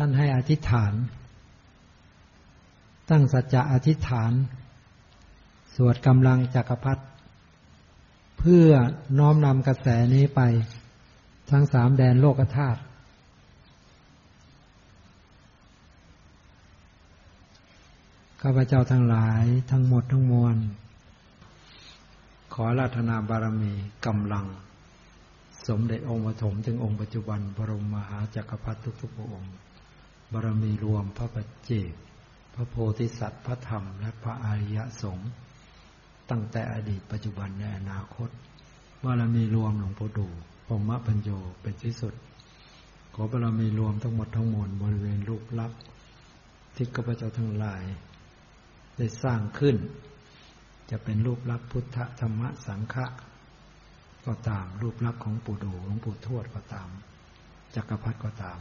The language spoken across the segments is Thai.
ท่านให้อธิษฐาน ตั้งสัจจะอธิษฐาน สวดกำลังจักรพรรดิเพื่อน้อมนำกระแสนี้ไป ทั้งสามแดนโลกธาตุข้าพเจ้าทั้งหลายทั้งหมดทั้งมวล ขอราธนาบารมีกำลัง สมเด็จองค์ปฐมถึงองค์ปัจจุบัน บรมมหาจักรพรรดิทุกๆพระองค์ บารมีรวมพระปัจเจกพระโพธิสัตว์พระธรรม และพระอริยสงฆ์ตั้งแต่อดีตปัจจุบันในอนาคต บารมีรวมหลวงปู่ดูพรมปัญโยเป็นที่สุด ขอบารมีรวมทั้งหมดทั้งมวลบริเวณรูปลักษณ์ที่ข้าพเจ้าทั้งหลาย ได้สร้างขึ้น จะเป็นรูปลักษณ์พุทธธรรมสังฆะก็ตามรูปลักษณ์ของปู่ดูหลวงปู่ทวดก็ตามจักรพรรดิก็ตาม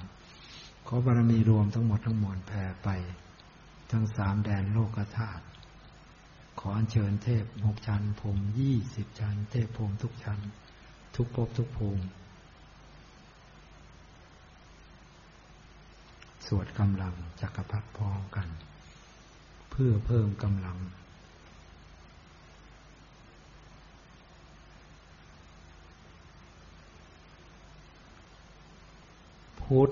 ขอบารมีรวมทั้งหมดทั้งมวลแผ่ไป ทั้งสามแดนโลกธาตุขออัญเชิญเทพหกชั้นภูมิยี่สิบชั้น เทพภูมิทุกชั้น ทุกภพทุกภูมิ สวดกำลังจักรพรรดิพร้อมกัน เพื่อเพิ่มกำลังพุทธ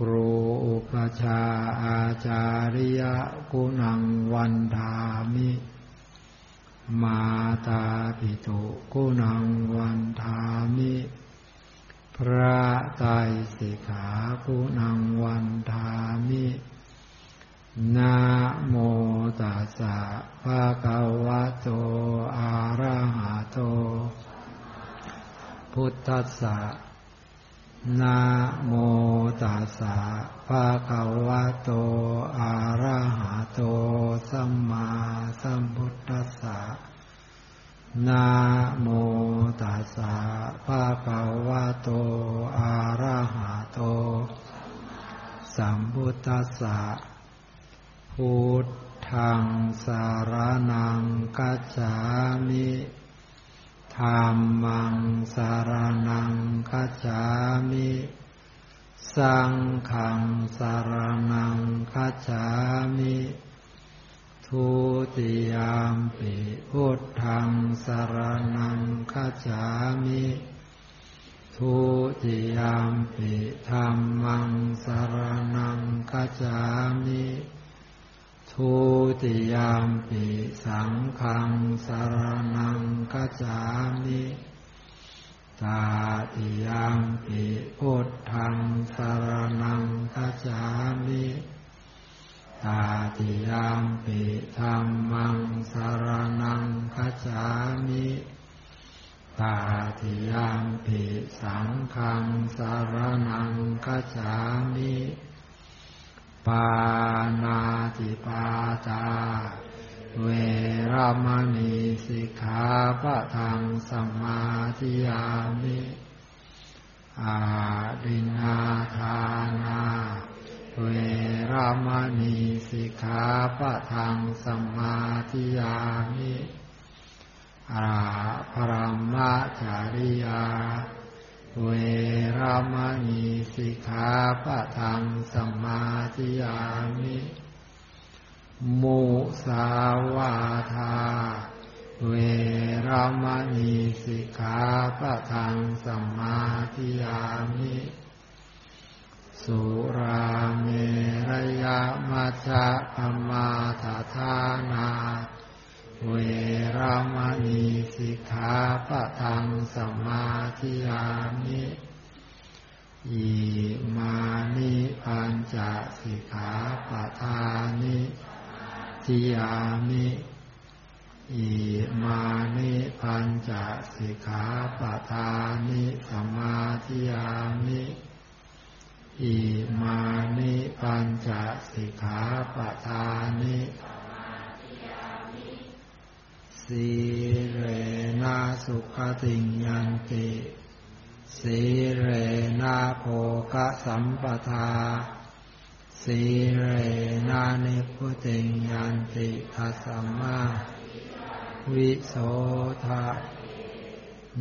ครูอุปชาอาจาริยกุณังวันธามิ มาตาปิตุกุนังวันทามิ พระไตรสิกขากุนังวันทามินะโมตัสสะภะคะวะโต อะระหะโต พุทธัสสะ นะโมตัสสะภะคะวะโต อะระหะโต สัมมาสัมพุทธัสสะนะโมตัสสะภะคะวะโต อะระหะโต สัมพุทธัสสะพุทธังสารนังกัจจามิ ธรรมังสารนังคัจฉามิ สังขังสารนังคัจฉามิ ทุติยามปิพุทธังสารนังคัจฉามิทุติยามปิธรรมังสารนังคัจฉามิ ทุติยามปิสังขังสารนังกัจจามิตาติยามปิพุทธังสารนังกัจจามิตาติยามปิธรรมังสารนังกัจจามิตาติยามปิสังขังสารนังกัจจามิ ปานาติปาตา เวรมณีสิกขาปะทังสมาธิยามิอาดินาทานา เวรมณีสิกขาปะทังสมาธิยามิอาภรมจาริยา เวรามณีสิกขาปะทังสมาธิยามิมุสาวาทา เวรามณีสิกขาปะทังสมาธิยามิ สุราเมรยามัชฌะปมาทานา เวรามณีสิกขาปะทังสมาธิยามิอิมานิปัญจสิกขาปะทานิทิยามิอิมานิปัญจสิกขาปะทานิสมาธิยามิอิมานิปัญจสิกขาปะทานิ สีเรนะสุขติยันติสีเรนะโภกสัมปทาสีเรนะนิพุติยันติทัสมาวิโสทะ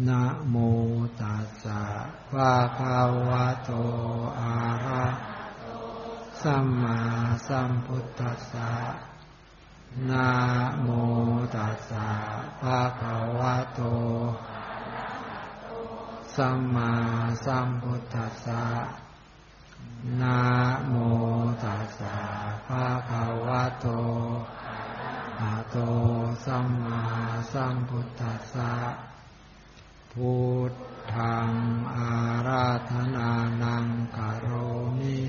นะโมตัสสะภะคะวะโตอะระสัมมาสัมพุทธัสสะ นะโมตัสสะภะคะวะโต สัมมาสัมพุทธัสสะนะโมตัสสะภะคะวะโตอะโต สัมมาสัมพุทธัสสะ พุทธังอาราธนานังกโรมิ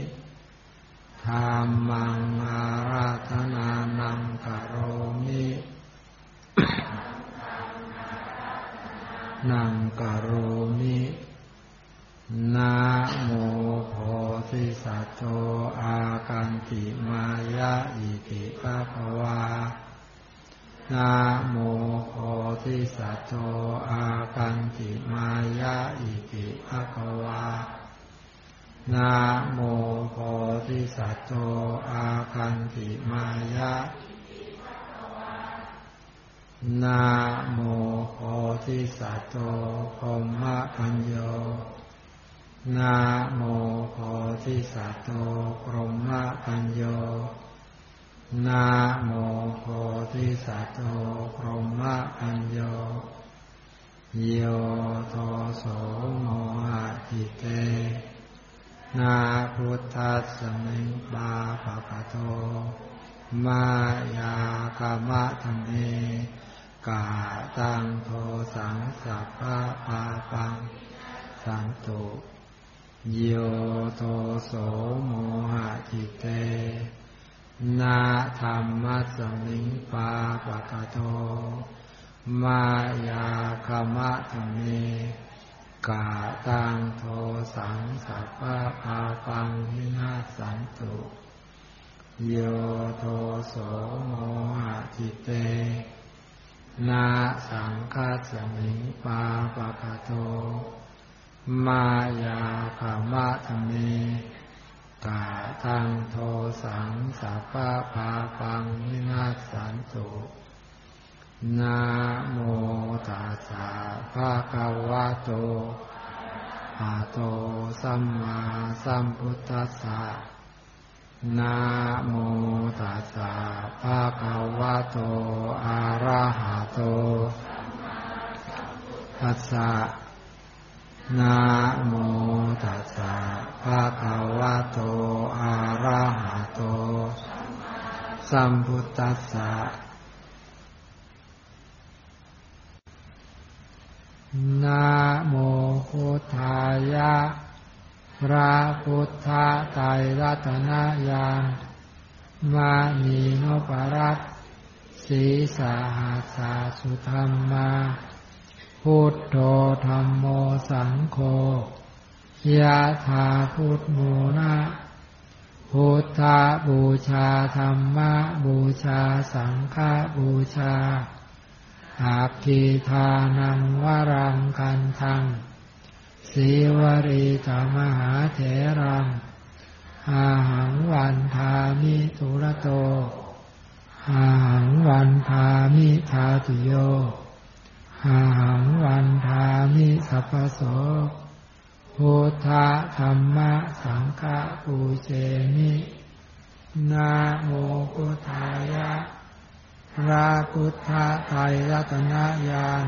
ธรรมังอาราธนานังกโรมินังกโรมินะโมโพธิสัตโตอากันติมายะอิติปะภวานะโมโพธิสัตโตอากันติมายะอิติภะคะวานะโม โพธิสัตโตอากันติมายะนะโมโพธิสัตโตพรหมปัญโยนะโมโพธิสัตโตพรหมปัญโยนะโมโพธิสัตโตพรหมปัญโยโยโทโสโมหะจิเต นาพุทธัสสมิงบาปะปะโต มายากามะธรรมเมกาตังโทสังสัพพะปาปัง สังตุโยโทโสโมหะจิเต นาธรรมัสมิงปาปะกะโตมายาคมะธรรมเม กาตังโทสังสัพพะปาปังวินาสันตุโยโทโสโมหะจิเต นาสังฆาสมิงปาปะกะโต มายาคมะธรรมเมกาทังโทสังสัพพะพาปังวินาสันตุ นาโมตัสสะภะคะวะโตอะโตสัมมาสัมพุทธัสสะนาโมตัสสะภะคะวะโตอะระหะโตตัสสะนะโมตัสสะภะคะวะโตอะระหะโต สัมพุทธัสสะ นะโมพุทธายะ พระพุทธไตรรัตนญาณมานีนปรัตสีสาหาสาสุธรรมา พุทโธธรรมโมสังโฆยะถาพุทโมนะพุทธบูชาธรรมบูชาสังฆบูชา อาคีทานังวรังกันทังสีวรีธรรมหาเถรังอาหังวันทามิตุระโตอาหังวันทามิทาตุโยอาหังวันทามิสัพโสพุทธธรรมะสังฆปูเชมินาโมพุทธายะ พระพุทธไตรรัตนญาณ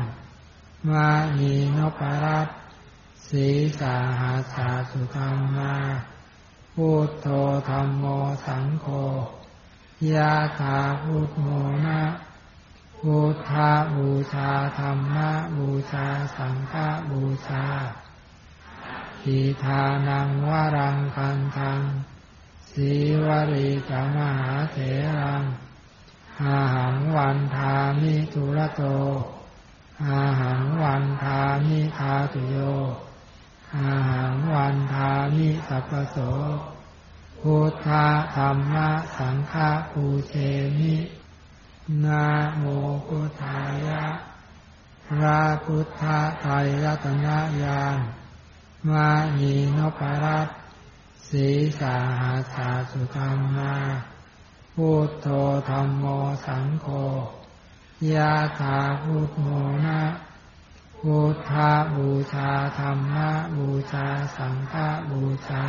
มานีนปรัตสีสาหาสาสุธรรมาพุทโธธรรมโมสังโฆยะถาพุทโมนะพุทธาบูชาธรรมะบูชาสังฆบูชาทีทานังวรังคันทังสีวรีจมหาเถรัง อาหังวันทามิทุระโต อาหังวันทามิทาตุโย อาหังวันทามิสัพโสพุทธะธรรมะสังฆปูเชมินาโมพุทธายะพระพุทธไตรรัตนญาณมานีนปรัตสีสาหาสาสุธรรมา พุทโธธรรมโมสังโฆยาถาพุทโมนะพุทธาบูชาธรรมะบูชาสังฆบูชา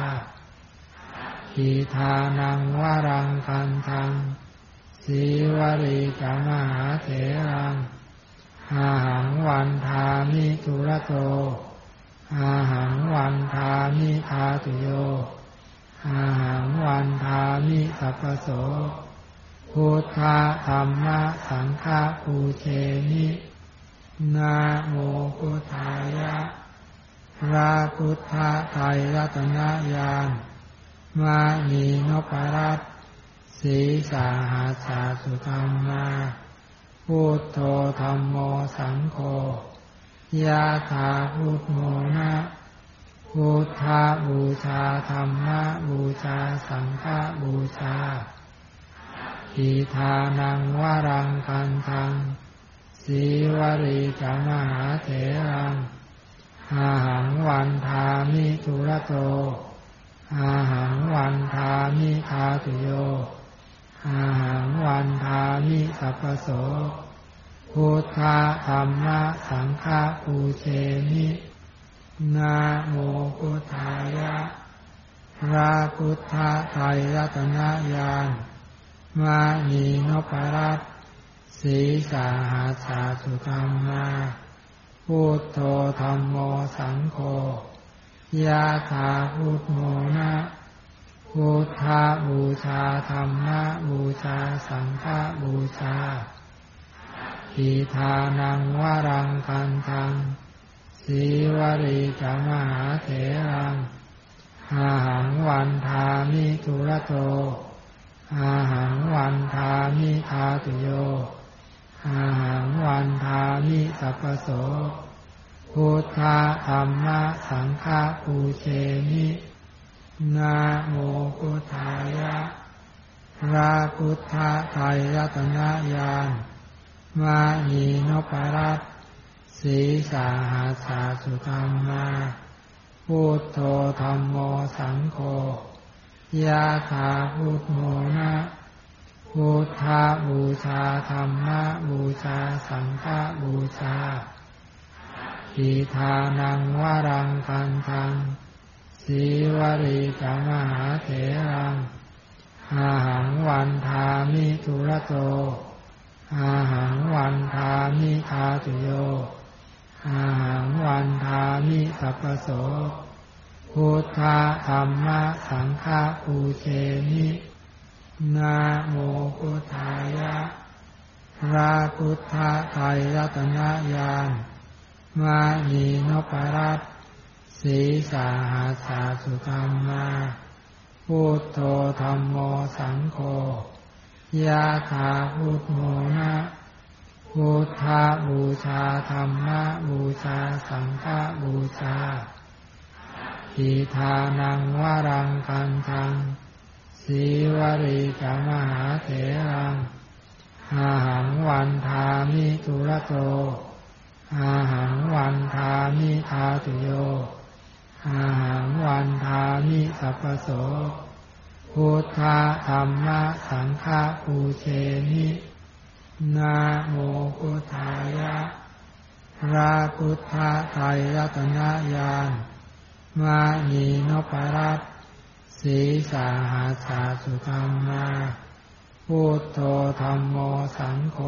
อิทานังวรังกันทังสีวริกามหาเถรังอาหังวันทามิทุระโตอาหังวันทามิทาตุโย อาหังวันทามิสัพโสพุทธะธรรมะสังฆปูเชมินาโมพุทธายะพระพุทธไตรรัตนญาณมานีนปรัตสีสาหาสาสุธรรมาพุทโธธรรมโมสังโฆยาถาพุทโมนะ พุทธาบูชาธรรมะบูชาสังฆบูชาอิทานังวรังกันทังสีวริจามหาเถรังอาหังวันทามิทุระโตอาหังวันทามิทาตุโยอาหังวันทามิสัพโสพุทธธรรมะสังฆปูเชมิ นาโมพุทธายะพระพุทธไตรรัตนญาณมานีนปรัตสีสาหาสาสุธรรมาพุทโธธรรมโมสังโฆยาถาพุทโมนะพุทธาบูชาธรรมะบูชาสังฆบูชาอิทานังวรังกันทัง สีวริจามหาเถรังอาหังวันทามิทุระโต อาหังวันทามิทาตุโย อาหังวันทามิสัพโส พุทธธรรมะสังฆปูเชมินาโมพุทธายะพระพุทธไตรรัตนญาณมานีนปรัต สีสาหาสาสุธรรมาพุทโธธรรมโมสังโฆยาถาพุทโมนะพุทธาบูชาธรรมะบูชาสังฆบูชาอิทานังวารังกันทังสีวริกามหาเถรังอาหังวันทามิทุระโตอาหังวันทามิทาตุโย อาหังวันทามิสัพโสพุทธธรรมะสังฆปูเชมินาโมพุทธายะพระพุทธไตรรัตนญาณมานีนปรัตสีสาหาสาสุธรรมาพุทโธธรรมโมสังโฆยาถาพุทโมนะ พุทธบูชาธรรมะบูชาสังฆบูชาอิทานังวรังกันทังสีวริกมหาเถรังอาหังวันทามิทุระโตอาหังวันทามิทาตุโยอาหังวันทามิสัพโสพุทธธรรมะสังฆปูเชมิ นาโมพุทธายะพระพุทธไตรรัตนญาณมานีนปรัตสีสาหาสาสุธรรมาพุทโธธรรมโมสังโฆ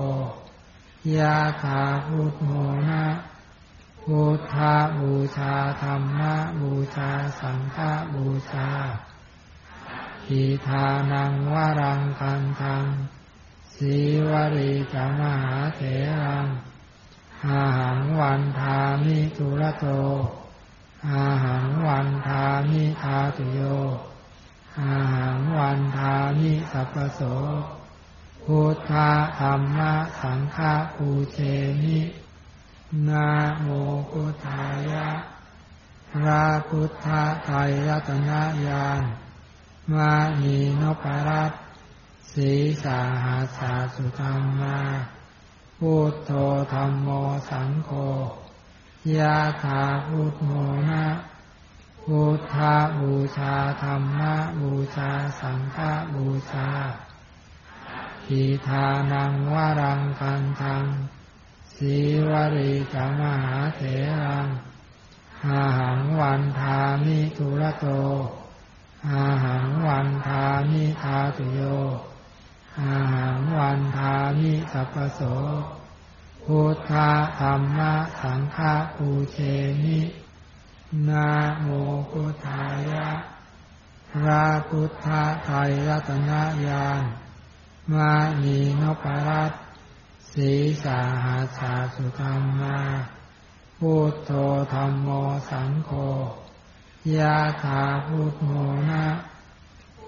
ยาถาพุทโมนะพุทธาบูชาธรรมะบูชาสังฆบูชาอิทานังวรังกันทัง สีวริจามหาเถรังอาหังวันทามิทุระโต อาหังวันทามิทาตุโย อาหังวันทามิสัพโส พุทธะธรรมะสังฆปูเชมินาโมพุทธายะพระพุทธไตรรัตนญาณมานีนพรัต สีสาหาสาสุธรรมาพุทโธธรรมโมสังโฆยาถาพุทโมนะพุทธาบูชาธรรมะบูชาสังฆบูชาทีทานังวรังกันทังสีวริจามหาเถรังอาหังวันทามิทุระโตอาหังวันทามิทาตุโย อาหังวันทามิสัพโสพุทธธรรมะสังฆปูเชมินาโมพุทธายะพระพุทธไตรรัตนญาณมานีนปรัตสีสาหาสาสุธรรมาพุทโธธรรมโมสังโฆยาถาพุทโมนะ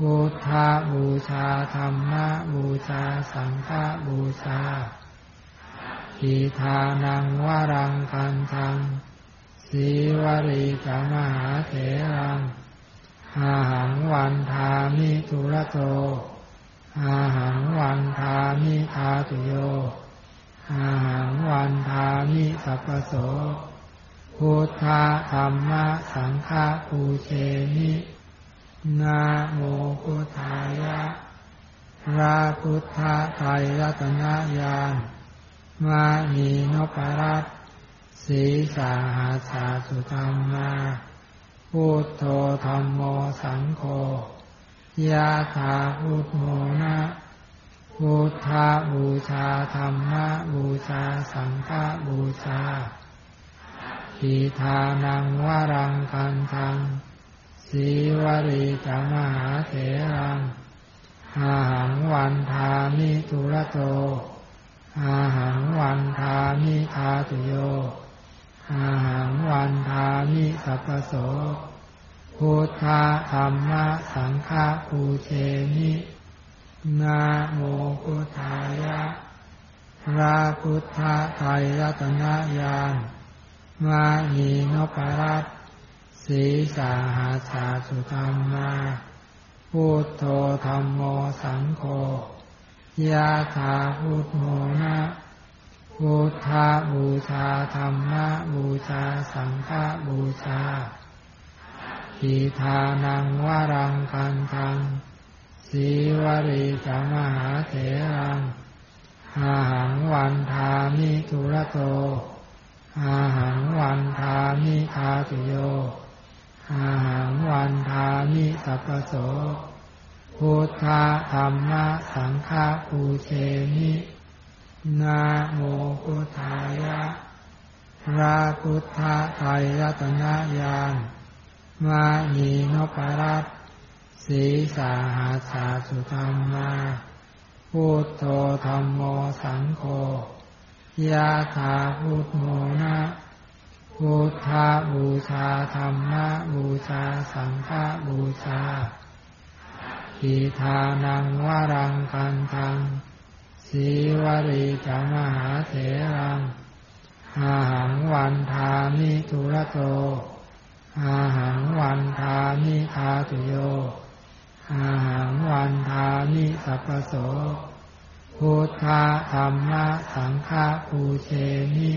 พุทธาบูชาธรรมะบูชาสังฆบูชาอิทานังวรังกันทังสีวริจมหาเถรังอาหังวันทามิทุระโตอาหังวันทามิทาตุโยอาหังวันทามิสัพโสพุทธธรรมะสังฆปูเชมิ นาโมพุทธายะพระพุทธไตรรัตนญาณมานีนปรัตสีสาหาสาสุธรรมาพุทโธธรรมโมสังโฆยาถาพุทโมนะพุทธาบูชาธรรมะบูชาสังฆบูชาทีทานังวรังกันทัง สีวริจามหาเถรังอาหังวันทามิทุระโต อาหังวันทามิทาตุโย อาหังวันทามิสัพโสพุทธธรรมะสังฆาปูเชมินาโมพุทธายะพระพุทธไตรรัตนญาณมานีนปรัต สีสาหาสาสุธรรมาพุทโธธรรมโมสังโฆยาถาพุทโมนะพุทธาบูชาธรรมะบูชาสังฆบูชาอิทานังวารังกันทังสีวริจามหาเถรังอาหังวันทามิทุระโตอาหังวันทามิทาตุโย อาหังวันทามิสัพโสพุทธธรรมะสังฆปูเชมินาโมพุทธายะพระพุทธไตรรัตนญาณมานีนปรัตสีสาหาสาสุธรรมาพุทโธธรรมโมสังโฆยาถาพุทโมนะ พุทธาบูชาธรรมะบูชาสังฆบูชาอิทานังวรังกันทังสีวริจามหาเถรังอาหังวันทามิทุระโตอาหังวันทามิทาตุโยอาหังวันทามิสัพโสพุทธธรรมะสังฆปูเชมิ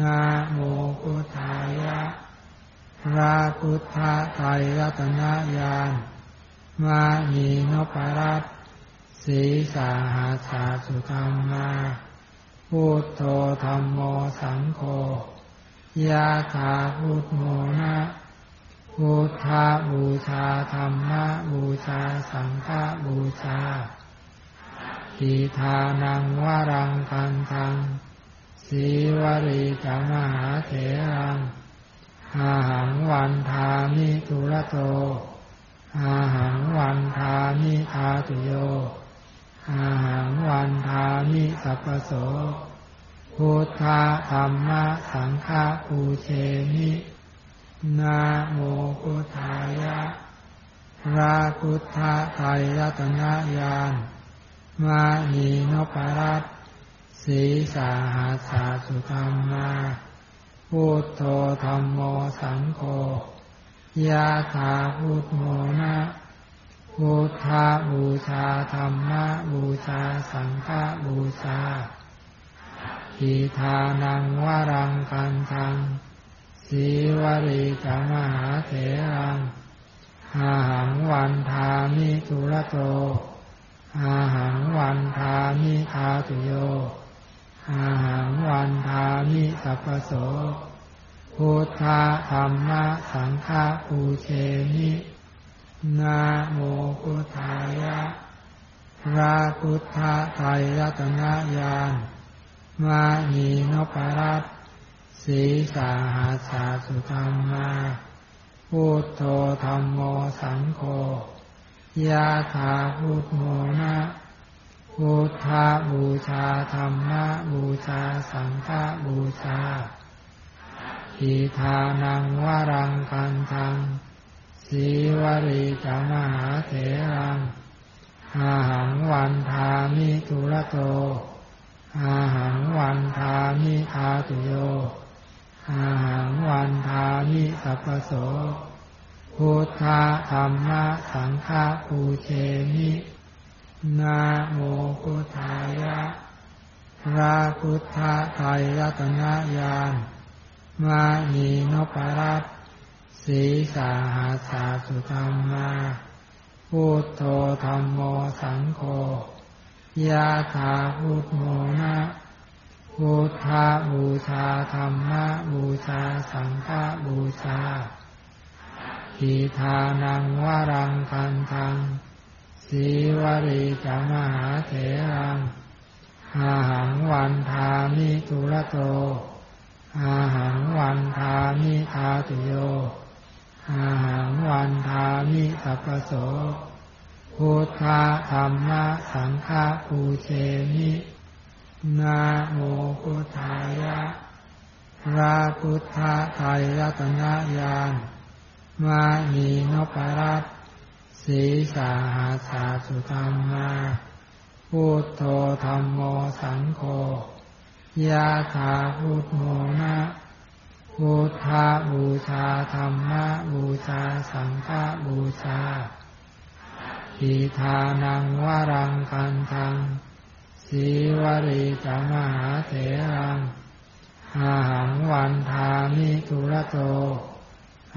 นาโมพุทธายะพระพุทธไตรรัตนญาณมานีนปรัตสีสาหาสาสุธรรมาพุทโธธรรมโมสังโฆยาถาพุทโมนะพุทธาบูชาธรรมะบูชาสังฆบูชาอิทานังวรังกันทัง สีวริจามหาเถรังอาหังวันทามิทุระโต อาหังวันทามิทาตุโย อาหังวันทามิสัพโส พุทธธรรมะสังฆปูเชมินาโมพุทธายะระพุทธไตรรัตนญาณมานีนปรัต สีสาหาสาสุธรรมาพุทโธธรรมโมสังโฆยาถาพุทโมนะพุทธาบูชาธรรมะบูชาสังฆบูชาอิทานังวรังกันทังสีวริจมหาเถรังอาหังวันทามิทุระโตอาหังวันทามิทาตุโย อาหังวันทามิสัพโสพุทธธรรมะสังฆปูเชมินาโมพุทธายะพระพุทธไตรรัตนญาณมานีนปรัตสีสาหาสาสุธรรมาพุทโธธรรมโมสังโฆยาถาพุทโมนะ พุทธบูชาธรรมบูชาสังฆบูชาอิทานังวรังกันทังสีวริจามหาเถรังอาหังวันทามิทุระโตอาหังวันทามิทาตุโยอาหังวันทามิสัพโสพุทธธรรมสังฆปูเชมิ นาโมพุทธายะพระพุทธไตรรัตนญาณมานีนปรัตสีสาหาสาสุธรรมาพุทโธธรรมโมสังโฆยาถาพุทโมนะพุทธบูชาธรรมบูชาสังฆบูชาอิทานังวรังกันทัง สีวริจามหาเถรังอาหังวันทามิทุระโต อาหังวันทามิทาตุโย อาหังวันทามิสัพโส พุทธธรรมะสังฆาปูเชมินาโมพุทธายะพระพุทธไตรรัตนญาณมานีนปรัต สีสาหาสาสุธรรมาพุทโธธรรมโมสังโฆยาถาพุทโมนะพุทธบูชาธรรมะบูชาสังฆบูชาอิทานังวรังกันทังสีวริจามหาเถรังอาหังวันทามิทุระโต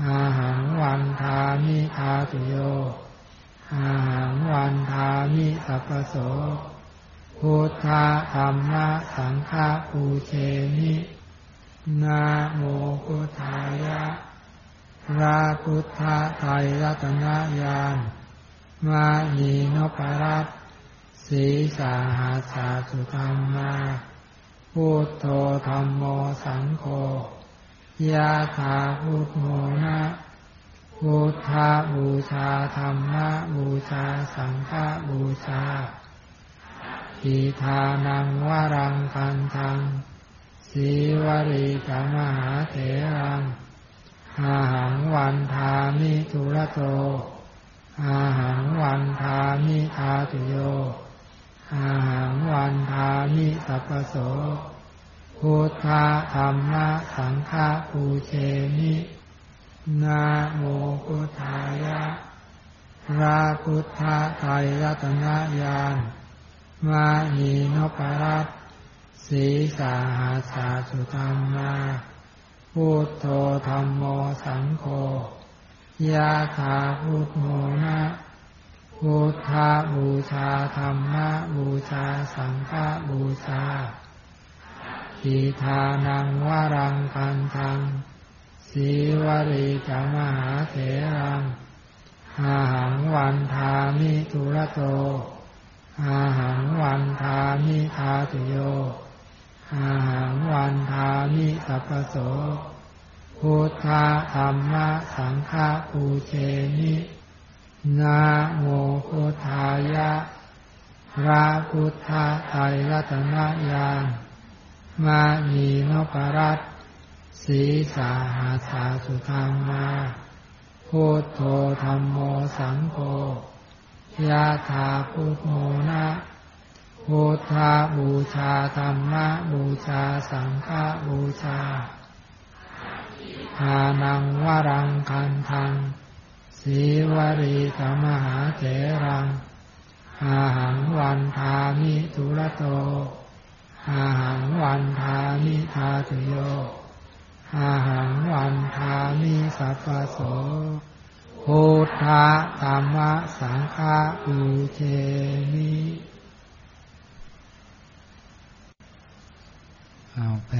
อาหังวันทามิทาตุโย อาหังวันทามิสัพโสพุทธะธรรมะสังฆปูเชมินาโมพุทธายะพระพุทธไตรรัตนญาณมานีนปรัตสีสาหาสาสุธรรมาพุทโธธรรมโมสังโฆยาถาพุทโมนะ พุทธบูชาธรรมบูชาสังฆบูชาอิทานังวรังกันทังสีวริกมหาเถรังอาหังวันทามิทุระโตอาหังวันทามิทาตุโยอาหังวันทามิสัพโสพุทธธรรมสังฆปูเชมิ นาโมพุทธายะพระพุทธไตรรัตนญาณมานีนปรัตสีสาหาสาสุธรรมาพุทโธธรรมโมสังโฆยาถาพุทโมนะพุทธบูชาธรรมบูชาสังฆบูชาอิทานังวรังกันทัง สีวริจามหาเถรังอาหังวันทามิทุระโต อาหังวันทามิทาตโย อาหังวันทามิสัพโส พุทธธรรมสังฆปูเชมินาโมพุทธายะ พระพุทธไตรรัตนญาณมานีนปรัต สีสาหาสาสุธรรมาพุทโธธรรมโมสังโฆยาถาพุทโมนะพุทธบูชาธรรมะบูชาสังฆบูชาทานังวรังคันทังสสีวรีธรรมหาเถรังอาหังวันทามิทุระโตอาหังวันทามิทาตุโย อาหังวันทามิสัพโสพุทธะธรรมะสังฆะอุเชมิเอาแปร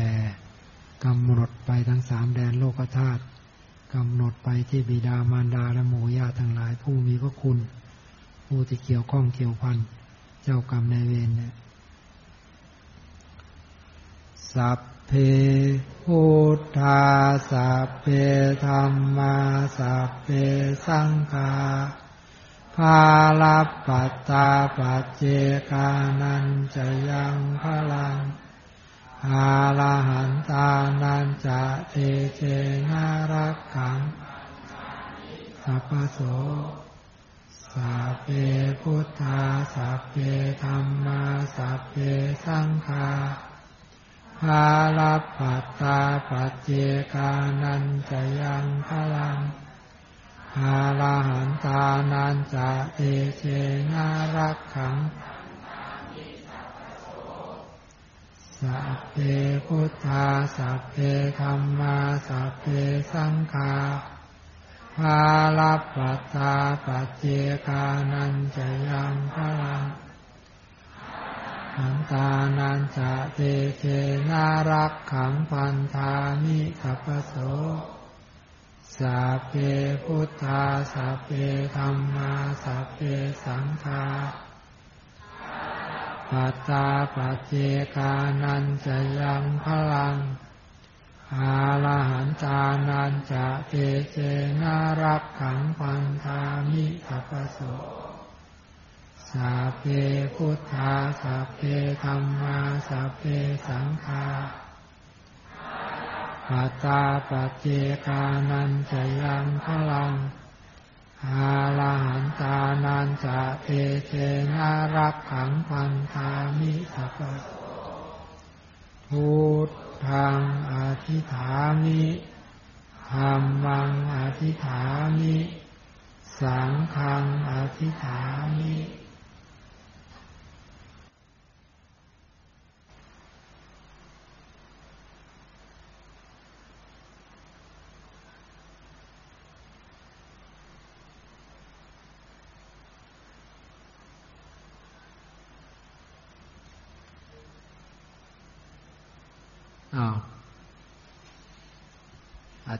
กำหนดไปทั้งสามแดนโลกธาตุกำหนดไปที่บิดามารดาและหมู่ญาติทั้งหลายผู้มีพระคุณ ผู้ที่เกี่ยวข้องเกี่ยวพันเจ้ากรรมนายเวรเนี่ยสัพ เพพุทธาสัพเพธรรมาสัพเพสังฆาภาลปัตตาปัจเจกานันจะยังพลังอาลาหันตานันจะเตเจนารักขังสัพพโสสัพเพพุทธาสัพเพธรรมาสัพเพสังฆา ภาลปัตตาปัจเจกานันจะยังพลังอาลาหันตานันจะเตเจนารักขังสัพเพพุทธาสัพเพธรรมาสัพเพสังฆาภาลปัตตาปัจเจกานันจะยังพลัง ขันตานันจะเตเจนารักขังพันธามิสัพโสสัพเพพุทธาสัพเพธรรมาสัพเพสังฆาปัตตาปัจเจกานันจะยังพลังอาลหันตานันจะเตเจนารักขังพันธามิสัพโส สัพเพพุทธาสัพเพธรรมาสัพเพสังฆาปัตตาปัจเจกานันจะยังพลังอาลาหันตานันจะเตเจนารักขังพันธามิสัพโสพุทธังอธิฐามิธรรมังอธิฐามิ สังฆังอธิฐามิ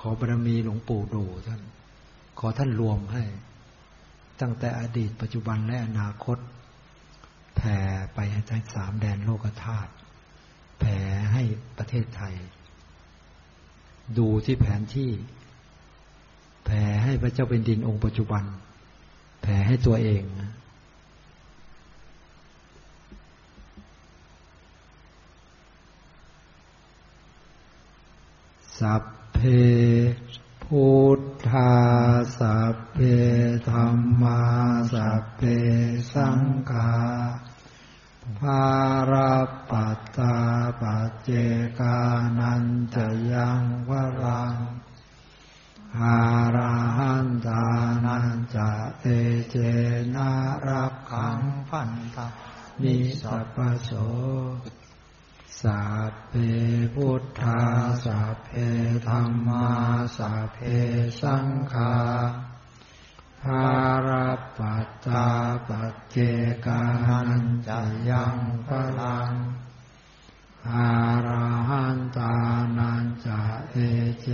ขอบารมีหลวงปู่ดูท่าน ขอท่านรวมให้ ตั้งแต่อดีตปัจจุบันและอนาคต แผ่ไปให้ทั้งสามแดนโลกธาตุแผ่ให้ประเทศไทย ดูที่แผนที่ แผ่ให้พระเจ้าเป็นดินองค์ปัจจุบัน แผ่ให้ตัวเองนะสัพ เพพุทธาสัพเพธรรมาสัพเพสังฆาภารปัตตาปัจเจกานันจะยังวรังอาราหันตานันจะเตเจนารักขังพันตานิสัพโสสัพเพพุทธาสัพ ธรรมาสาเพสังขาภารปัตตาปัจเจกานันจะยังพลัง อาราหันตานันจะเอเจ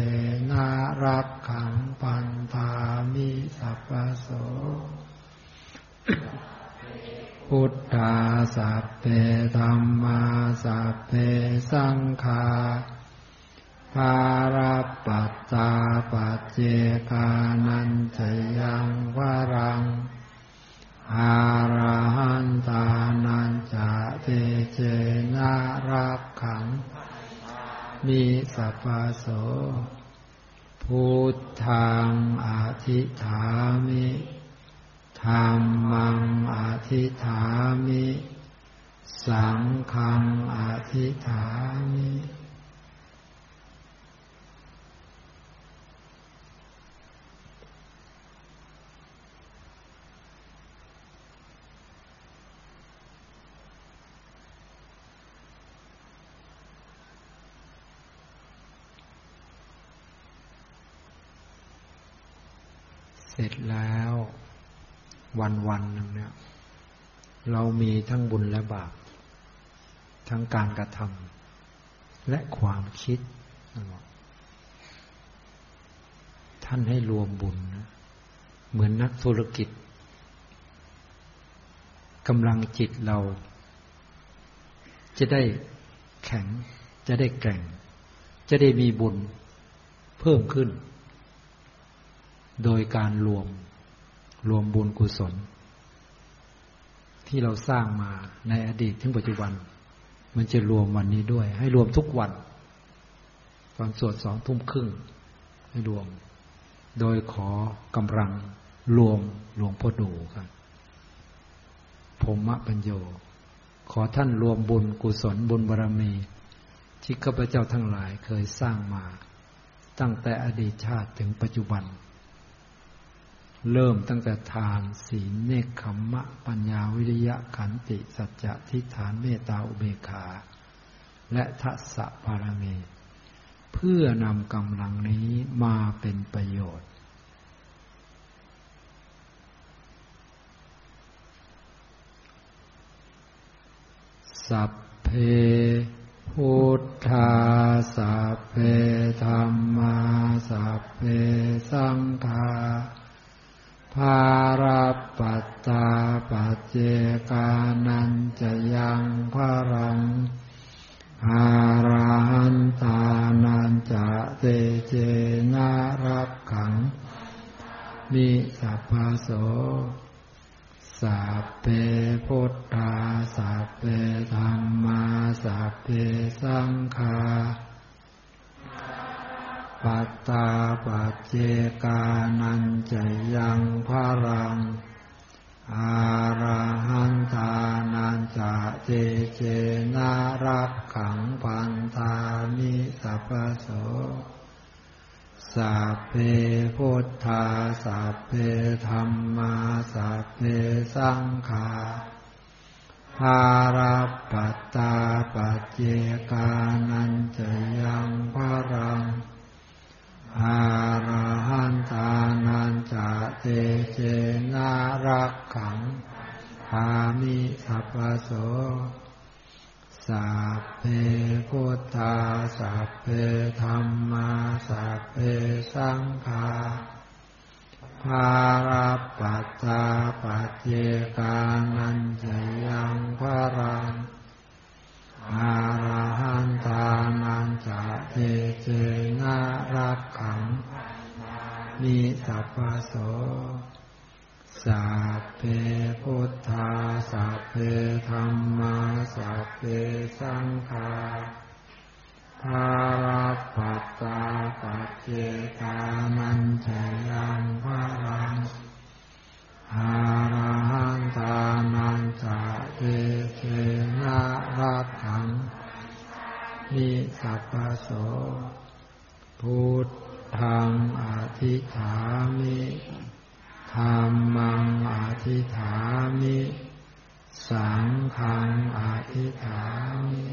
นารักขังปันธามิสัพโสพุทธาสัพเพธรรมาสัพเพสังฆาภารปัตตาปัจเจกานันจะยังวรัง อาระหันตานันจะเตเจนารักขัง มีสัพพโสพุทธังอธิฐามิ มมังอธิฐามิ สังฆังอธิฐามิเสร็จแล้ว วันวันหนึ่งเนี่ย เรามีทั้งบุญและบาป ทั้งการกระทำและความคิดท่านให้รวมบุญนะเหมือนนักธุรกิจกำลังจิตเรา จะได้แข็ง จะได้แกร่ง จะได้มีบุญเพิ่มขึ้น โดยการรวม รวมบุญกุศล ที่เราสร้างมาในอดีตถึงปัจจุบัน มันจะรวมวันนี้ด้วย ให้รวมทุกวัน ตอนสวดสองทุ่มครึ่ง ให้รวม โดยขอกำลังรวมหลวงพ่อดูครับผมมะปัญโย ขอท่านรวมบุญกุศลบุญบารรมีที่ข้าพเจ้าทั้งหลายเคยสร้างมา ตั้งแต่อดีตชาติถึงปัจจุบัน เริ่มตั้งแต่ทานศีลเนคขมมะ ปัญญาวิริยะขันติ สัจจะทิฏฐานเมตตาอุเบกขา และทัศสะพารมีเพื่อนำกำลังนี้มาเป็นประโยชน์ สัพเพพุทธาสัพเพธรรมาสัพเพสังฆา ภาราปัตตาปัจเจกานันจะยังพระรังอาราหันตานันจะเตเจนารับขัง มิสัพพโสสัพเพพุทธาสัพเพธรรมาสัพเพสังฆา ปัตตาปัจเจกานันจยังพระรัง อาราหันตานันจะเจเจนารักขังพันธามิสัพโสสัพเพพุทธาสัพเพธรรมาสัพเพสังฆาภาราปัตตาปัจเจกานันจยังพระรัง อาระหันตานันจะเตเจนารักขังพามิสัพโสสัพเพพุทธาสัพเพธรรมาสัพเพสังฆาภาราปัตตาปัจเจกานันจะยังพระรัง อาระหันตานันจะเตเจนารักขังมีสัพพโสสัพเพพุทธาสัพเพธรรมาสัพเพสังฆาภาราปัตตาปัจเจกานันจะยังพระรัง อาระหันตานันจะเตเชนะรักขัง นิสัพพโสพุทธังอธิฐามิธรรมังอธิฐามิ สังฆังอธิฐามิ